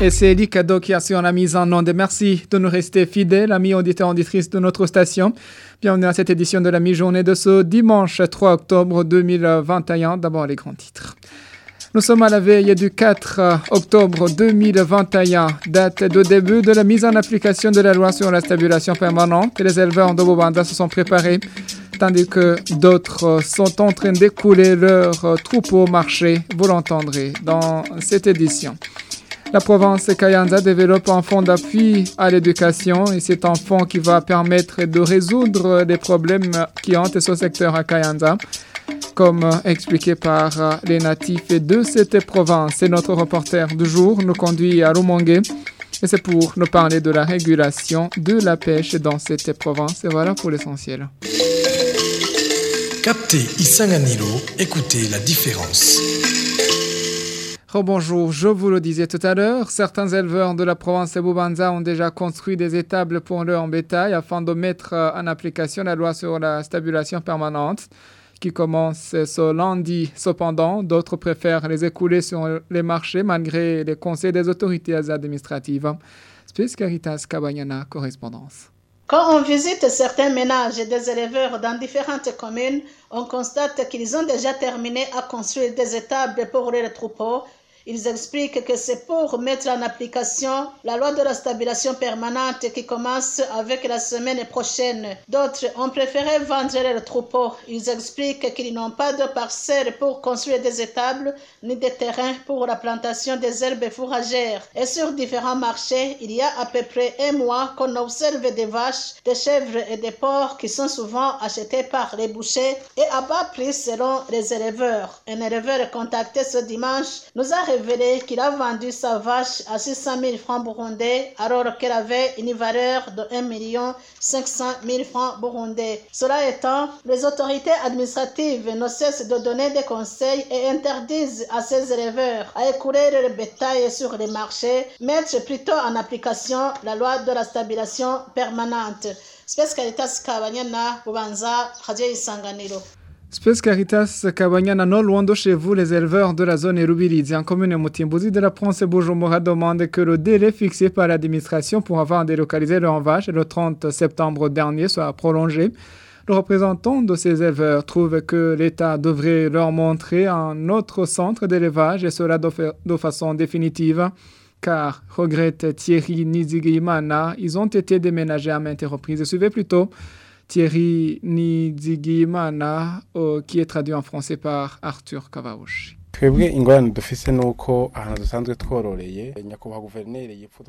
Et c'est Eli Kado qui assure la mise en onde. Merci de nous rester fidèles, amis auditeurs auditrices de notre station. Bienvenue à cette édition de la mi-journée de ce dimanche 3 octobre 2021. D'abord les grands titres. Nous sommes à la veille du 4 octobre 2021, date de début de la mise en application de la loi sur la stabilisation permanente. Les éleveurs de Bobanda se sont préparés, tandis que d'autres sont en train d'écouler leurs troupeaux marché. Vous l'entendrez dans cette édition. La province Kayanza développe un fonds d'appui à l'éducation et c'est un fonds qui va permettre de résoudre les problèmes qui hantent ce secteur à Kayanza comme expliqué par les natifs de cette province. C'est notre reporter du jour nous conduit à Rumongue et c'est pour nous parler de la régulation de la pêche dans cette province. Et voilà pour l'essentiel. Captez Isanganilo, écoutez la différence. Rebonjour, je vous le disais tout à l'heure, certains éleveurs de la province de Boubanza ont déjà construit des étables pour leur bétail afin de mettre en application la loi sur la stabilisation permanente qui commence ce lundi. Cependant, d'autres préfèrent les écouler sur les marchés malgré les conseils des autorités administratives. Space Caritas Cabanyana, correspondance. Quand on visite certains ménages et des éleveurs dans différentes communes, on constate qu'ils ont déjà terminé à construire des étables pour les troupeaux ils expliquent que c'est pour mettre en application la loi de la stabilisation permanente qui commence avec la semaine prochaine. D'autres ont préféré vendre leurs troupeaux. Ils expliquent qu'ils n'ont pas de parcelles pour construire des étables ni de terrains pour la plantation des herbes fourragères. Et sur différents marchés, il y a à peu près un mois qu'on observe des vaches, des chèvres et des porcs qui sont souvent achetés par les bouchers et à bas prix selon les éleveurs. Un éleveur contacté ce dimanche nous a révélé qu'il a vendu sa vache à 600 000 francs burundais alors qu'elle avait une valeur de 1 500 000 francs burundais. Cela étant, les autorités administratives ne cessent de donner des conseils et interdisent à ces éleveurs à écouler le bétail sur les marchés, mettre plutôt en application la loi de la stabilisation permanente. Radio. Space Caritas non loin de chez vous, les éleveurs de la zone Rubirizi en commune Mutimbuzi de la province Bujumbura demandent que le délai fixé par l'administration pour avoir délocalisé leur vache le 30 septembre dernier soit prolongé. Le représentant de ces éleveurs trouve que l'État devrait leur montrer un autre centre d'élevage et cela de, de façon définitive car, regrette Thierry Nizigimana, ils ont été déménagés à maintes reprises. Suivez plutôt Thierry Nizigimana, euh, qui est traduit en français par Arthur Kavaouchi. Le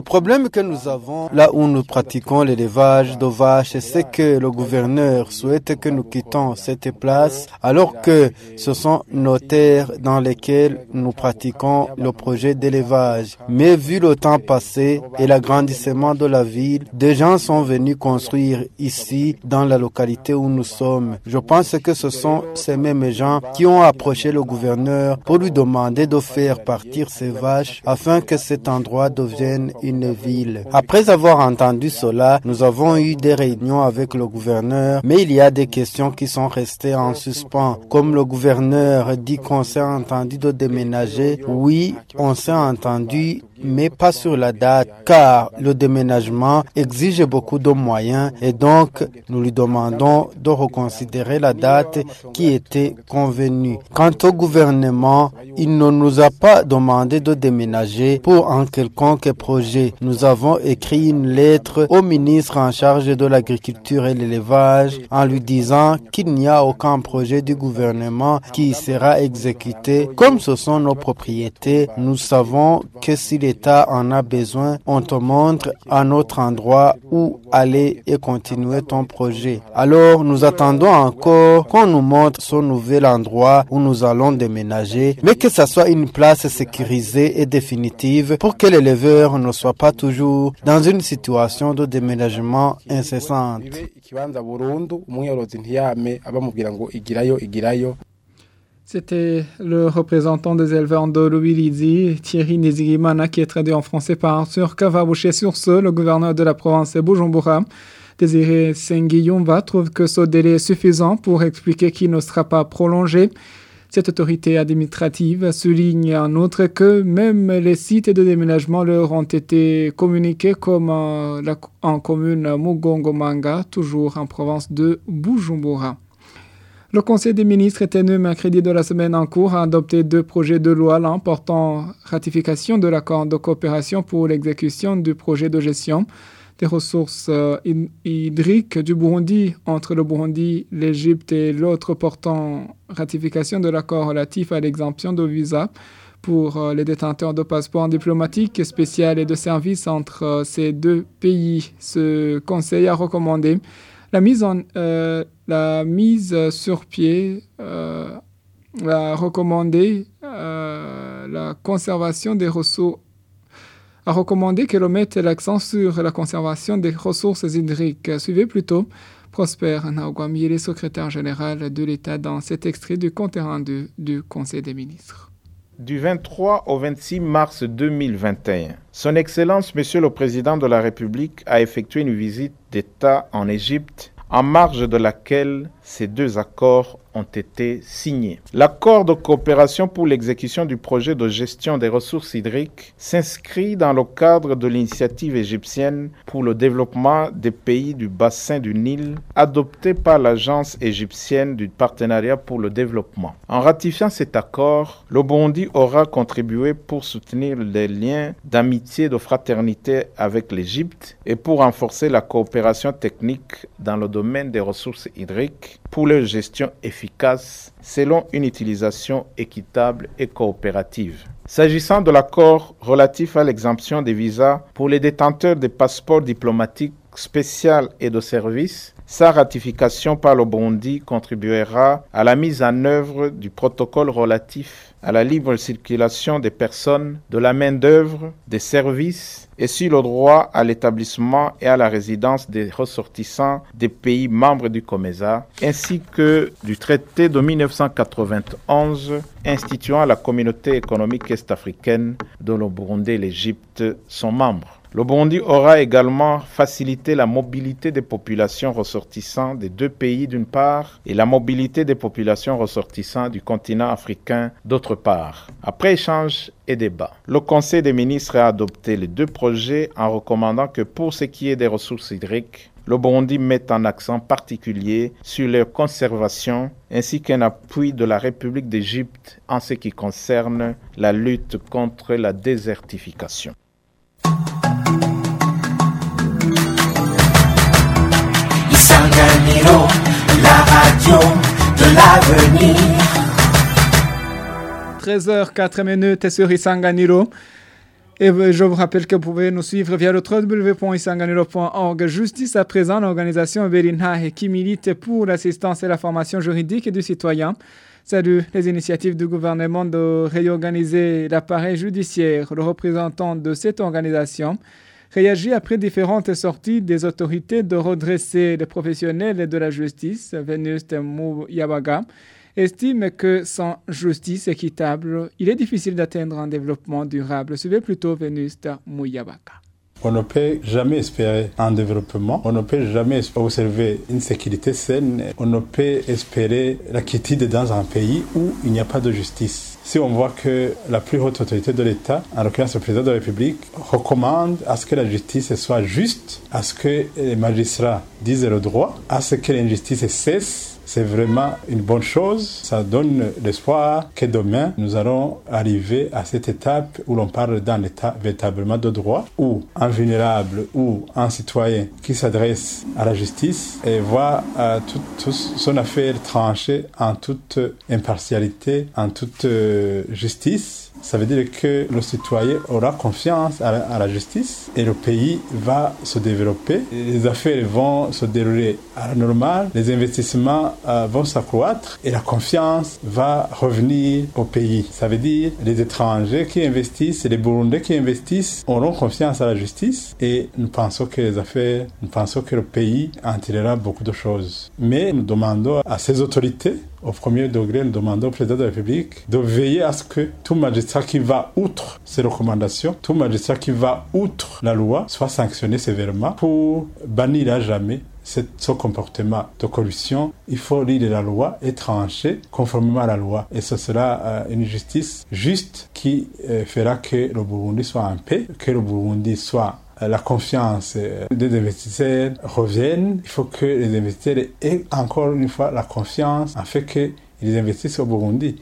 problème que nous avons là où nous pratiquons l'élevage de vaches, c'est que le gouverneur souhaite que nous quittions cette place alors que ce sont nos terres dans lesquelles nous pratiquons le projet d'élevage. Mais vu le temps passé et l'agrandissement de la ville, des gens sont venus construire ici dans la localité où nous sommes. Je pense que ce sont ces mêmes gens qui ont approché le gouverneur lui demander de faire partir ses vaches afin que cet endroit devienne une ville. Après avoir entendu cela, nous avons eu des réunions avec le gouverneur, mais il y a des questions qui sont restées en suspens. Comme le gouverneur dit qu'on s'est entendu de déménager, oui, on s'est entendu mais pas sur la date, car le déménagement exige beaucoup de moyens et donc nous lui demandons de reconsidérer la date qui était convenue. Quant au gouvernement, il ne nous a pas demandé de déménager pour un quelconque projet. Nous avons écrit une lettre au ministre en charge de l'agriculture et l'élevage en lui disant qu'il n'y a aucun projet du gouvernement qui sera exécuté. Comme ce sont nos propriétés, nous savons que si en a besoin, on te montre un autre endroit où aller et continuer ton projet. Alors nous attendons encore qu'on nous montre ce nouvel endroit où nous allons déménager, mais que ce soit une place sécurisée et définitive pour que l'éleveur ne soit pas toujours dans une situation de déménagement incessante. C'était le représentant des éleveurs de Louis Thierry Nezigimana, qui est traduit en français par Arthur Kavabouché. Sur ce, le gouverneur de la province de Bujumbura, Désiré Senguiyumba, trouve que ce délai est suffisant pour expliquer qu'il ne sera pas prolongé. Cette autorité administrative souligne en outre que même les sites de déménagement leur ont été communiqués comme en commune Mugongo-Manga, toujours en province de Bujumbura. Le Conseil des ministres tenu mercredi de la semaine en cours a adopté deux projets de loi l'un portant ratification de l'accord de coopération pour l'exécution du projet de gestion des ressources euh, hydriques du Burundi entre le Burundi, l'Égypte et l'autre portant ratification de l'accord relatif à l'exemption de visa pour euh, les détenteurs de passeports diplomatiques spéciaux et de services entre euh, ces deux pays. Ce conseil a recommandé la mise, en, la mise sur pied, a recommandé la conservation des ressources a recommandé que l'on mette l'accent sur la conservation des ressources hydriques. Suivez plutôt Prosper Naogwami, secrétaire général de l'État, dans cet extrait du compte rendu du Conseil des ministres. Du 23 au 26 mars 2021, Son Excellence, Monsieur le Président de la République, a effectué une visite d'État en Égypte, en marge de laquelle ces deux accords ont été signés. L'accord de coopération pour l'exécution du projet de gestion des ressources hydriques s'inscrit dans le cadre de l'initiative égyptienne pour le développement des pays du bassin du Nil adoptée par l'Agence égyptienne du partenariat pour le développement. En ratifiant cet accord, le Burundi aura contribué pour soutenir les liens d'amitié et de fraternité avec l'Égypte et pour renforcer la coopération technique dans le domaine des ressources hydriques pour leur gestion efficace selon une utilisation équitable et coopérative. S'agissant de l'accord relatif à l'exemption des visas pour les détenteurs des passeports diplomatiques spéciaux et de services, sa ratification par le Burundi contribuera à la mise en œuvre du protocole relatif à la libre circulation des personnes, de la main-d'œuvre, des services et sur le droit à l'établissement et à la résidence des ressortissants des pays membres du COMESA, ainsi que du traité de 1991 instituant la communauté économique est-africaine dont le Burundi et l'Égypte sont membres. Le Burundi aura également facilité la mobilité des populations ressortissant des deux pays d'une part et la mobilité des populations ressortissant du continent africain d'autre part. Après échange et débat, le Conseil des ministres a adopté les deux projets en recommandant que pour ce qui est des ressources hydriques, le Burundi met un accent particulier sur leur conservation ainsi qu'un appui de la République d'Égypte en ce qui concerne la lutte contre la désertification. La radio de l'avenir. 13h04 minutes sur Isanganiro. Et je vous rappelle que vous pouvez nous suivre via le www.isanganiro.org. Justice à présent, l'organisation Berinha qui milite pour l'assistance et la formation juridique du citoyen salue les initiatives du gouvernement de réorganiser l'appareil judiciaire. Le représentant de cette organisation réagit après différentes sorties des autorités de redresser les professionnels de la justice, Venuste Yabaga, estime que sans justice équitable, il est difficile d'atteindre un développement durable. Suivez plutôt Venuste Mouyabaga. On ne peut jamais espérer un développement, on ne peut jamais observer une sécurité saine, on ne peut espérer la quiétude dans un pays où il n'y a pas de justice. Si on voit que la plus haute autorité de l'État, en l'occurrence le président de la République, recommande à ce que la justice soit juste, à ce que les magistrats disent le droit, à ce que l'injustice cesse, c'est vraiment une bonne chose. Ça donne l'espoir que demain, nous allons arriver à cette étape où l'on parle d'un état véritablement de droit, où un vulnérable ou un citoyen qui s'adresse à la justice et voit euh, toute son affaire tranchée en toute impartialité, en toute euh, justice ça veut dire que le citoyen aura confiance à la, justice et le pays va se développer. Les affaires vont se dérouler à la normale, les investissements euh, vont s'accroître et la confiance va revenir au pays. Ça veut dire les étrangers qui investissent, les Burundais qui investissent auront confiance à la justice et nous pensons que les affaires, nous pensons que le pays en tirera beaucoup de choses. Mais nous demandons à ces autorités au premier degré, nous demandons au président de la République de veiller à ce que tout magistrat qui va outre ces recommandations, tout magistrat qui va outre la loi, soit sanctionné sévèrement pour bannir à jamais ce comportement de corruption, il faut lire la loi et trancher conformément à la loi. Et ce sera euh, une justice juste qui euh, fera que le Burundi soit en paix, que le Burundi soit la confiance des investisseurs revienne. Il faut que les investisseurs aient encore une fois la confiance en fait qu'ils investissent au Burundi.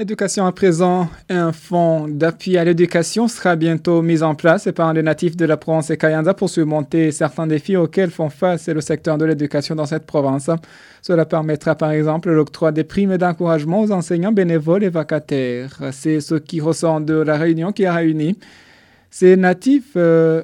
Éducation à présent, un fonds d'appui à l'éducation sera bientôt mis en place par les natifs de la province Kayanza pour surmonter certains défis auxquels font face le secteur de l'éducation dans cette province. Cela permettra par exemple l'octroi des primes d'encouragement aux enseignants bénévoles et vacataires. C'est ce qui ressort de la réunion qui a réuni ces natifs euh,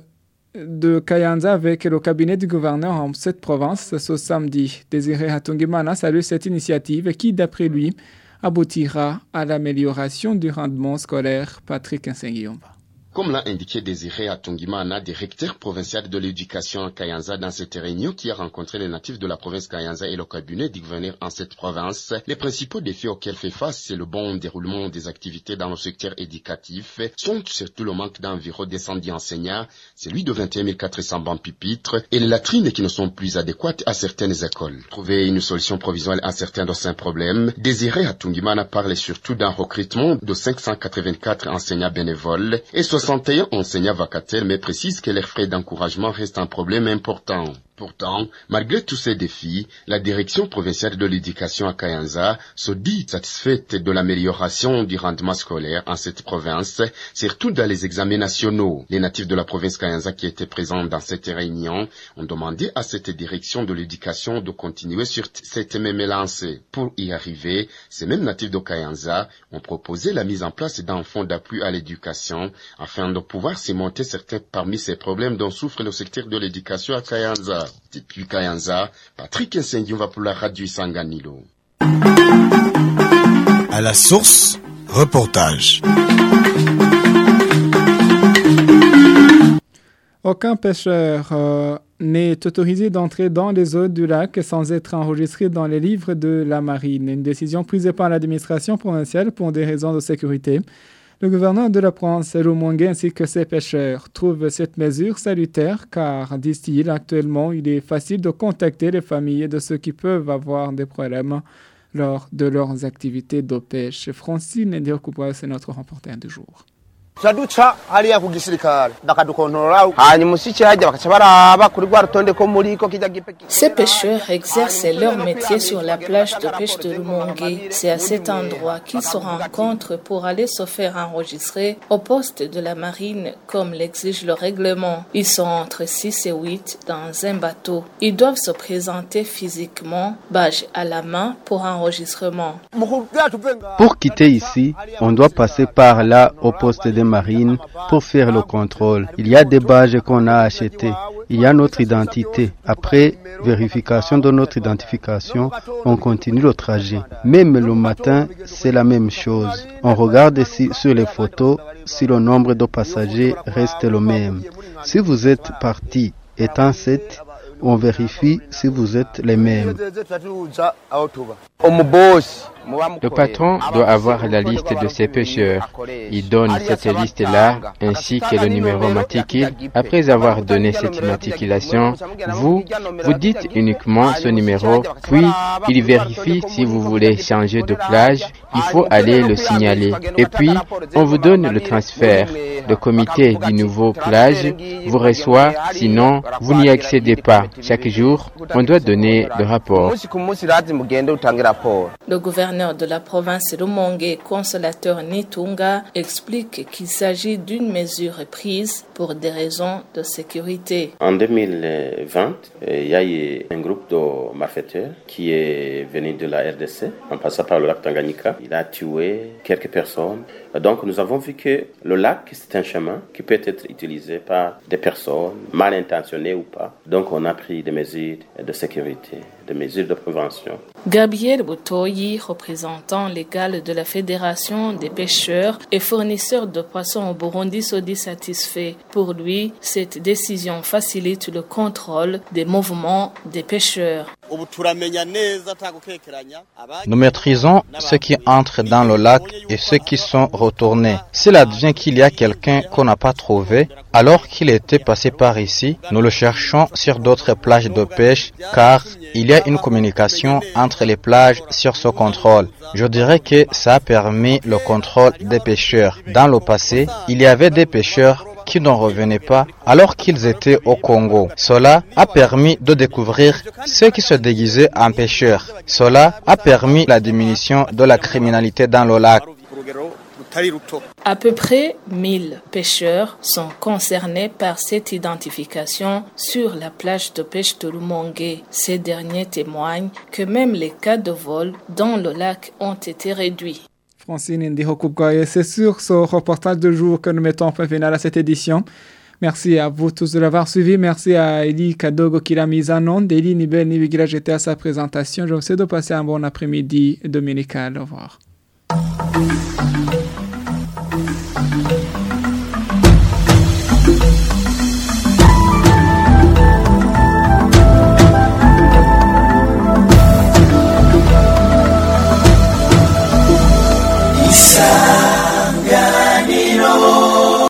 de Kayanza avec le cabinet du gouverneur en cette province ce samedi. Désiré Hatungimana salue cette initiative qui, d'après lui, aboutira à l'amélioration du rendement scolaire. Patrick Nsengiyomba. Comme l'a indiqué Désiré Atungimana, directeur provincial de l'éducation à Kayanza dans cette réunion qui a rencontré les natifs de la province Kayanza et le cabinet du gouverneur en cette province, les principaux défis auxquels fait face, c'est le bon déroulement des activités dans le secteur éducatif, sont surtout le manque d'environ des 110 enseignants, celui de 21 400 bancs pupitres et les latrines qui ne sont plus adéquates à certaines écoles. Trouver une solution provisoire à certains de ces problèmes, Désiré Atungimana parlait surtout d'un recrutement de 584 enseignants bénévoles et 61 enseignants vacataires, mais précise que les frais d'encouragement restent un problème important. Pourtant, malgré tous ces défis, la direction provinciale de l'éducation à Kayanza se dit satisfaite de l'amélioration du rendement scolaire en cette province, surtout dans les examens nationaux. Les natifs de la province Kayanza qui étaient présents dans cette réunion ont demandé à cette direction de l'éducation de continuer sur cette même lancée. Pour y arriver, ces mêmes natifs de Kayanza ont proposé la mise en place d'un fonds d'appui à l'éducation afin de pouvoir surmonter certains parmi ces problèmes dont souffre le secteur de l'éducation à Kayanza. Depuis Kayanza, Patrick va pour la radio Sanganilo. À la source, reportage. Aucun pêcheur euh, n'est autorisé d'entrer dans les eaux du lac sans être enregistré dans les livres de la marine. Une décision prise par l'administration provinciale pour des raisons de sécurité. Le gouverneur de la province, Rumongue, ainsi que ses pêcheurs trouvent cette mesure salutaire car, disent-ils, actuellement, il est facile de contacter les familles de ceux qui peuvent avoir des problèmes lors de leurs activités de pêche. Francine Ndiokubwa, c'est notre reporter du jour. Ces pêcheurs exercent leur métier sur la plage de pêche de Lumongue. C'est à cet endroit qu'ils se rencontrent pour aller se faire enregistrer au poste de la marine comme l'exige le règlement. Ils sont entre 6 et 8 dans un bateau. Ils doivent se présenter physiquement, badge à la main pour enregistrement. Pour quitter ici, on doit passer par là au poste de marine pour faire le contrôle. Il y a des badges qu'on a achetés. Il y a notre identité. Après vérification de notre identification, on continue le trajet. Même le matin, c'est la même chose. On regarde ici sur les photos si le nombre de passagers reste le même. Si vous êtes parti étant 7, on vérifie si vous êtes les mêmes. Le patron doit avoir la liste de ses pêcheurs. Il donne cette liste-là ainsi que le numéro matricule. Après avoir donné cette matriculation, vous, vous dites uniquement ce numéro, puis il vérifie si vous voulez changer de plage. Il faut aller le signaler. Et puis, on vous donne le transfert. Le comité du nouveau plage vous reçoit, sinon vous n'y accédez pas. Chaque jour, on doit donner le rapport. Le gouverneur de la province Rumongue, consolateur Nitunga, explique qu'il s'agit d'une mesure prise pour des raisons de sécurité. En 2020, il y a eu un groupe de malfaiteurs qui est venu de la RDC en passant par le lac Tanganyika. Il a tué quelques personnes. Donc nous avons vu que le lac, c'est un chemin qui peut être utilisé par des personnes mal intentionnées ou pas. Donc on a pris des mesures de sécurité, des mesures de prévention. Gabriel Boutoyi, représentant légal de la Fédération des pêcheurs et fournisseurs de poissons au Burundi, se dit satisfait. Pour lui, cette décision facilite le contrôle des mouvements des pêcheurs. Nous maîtrisons ceux qui entrent dans le lac et ceux qui sont retournés. S'il advient qu'il y a quelqu'un qu'on n'a pas trouvé, alors qu'il était passé par ici, nous le cherchons sur d'autres plages de pêche car il y a une communication entre les plages sur ce contrôle. Je dirais que ça a permis le contrôle des pêcheurs. Dans le passé, il y avait des pêcheurs qui n'en revenaient pas alors qu'ils étaient au Congo. Cela a permis de découvrir ceux qui se déguisaient en pêcheurs. Cela a permis la diminution de la criminalité dans le lac. À peu près 1000 pêcheurs sont concernés par cette identification sur la plage de pêche de Lumongue. Ces derniers témoignent que même les cas de vol dans le lac ont été réduits. Francine c'est sur ce reportage de jour que nous mettons fin final à cette édition. Merci à vous tous de l'avoir suivi. Merci à Eli Kadogo qui l'a mise en onde. Eli Nibel Nibigira, j'étais à sa présentation. Je vous souhaite de passer un bon après-midi dominical. Au revoir. Yeah.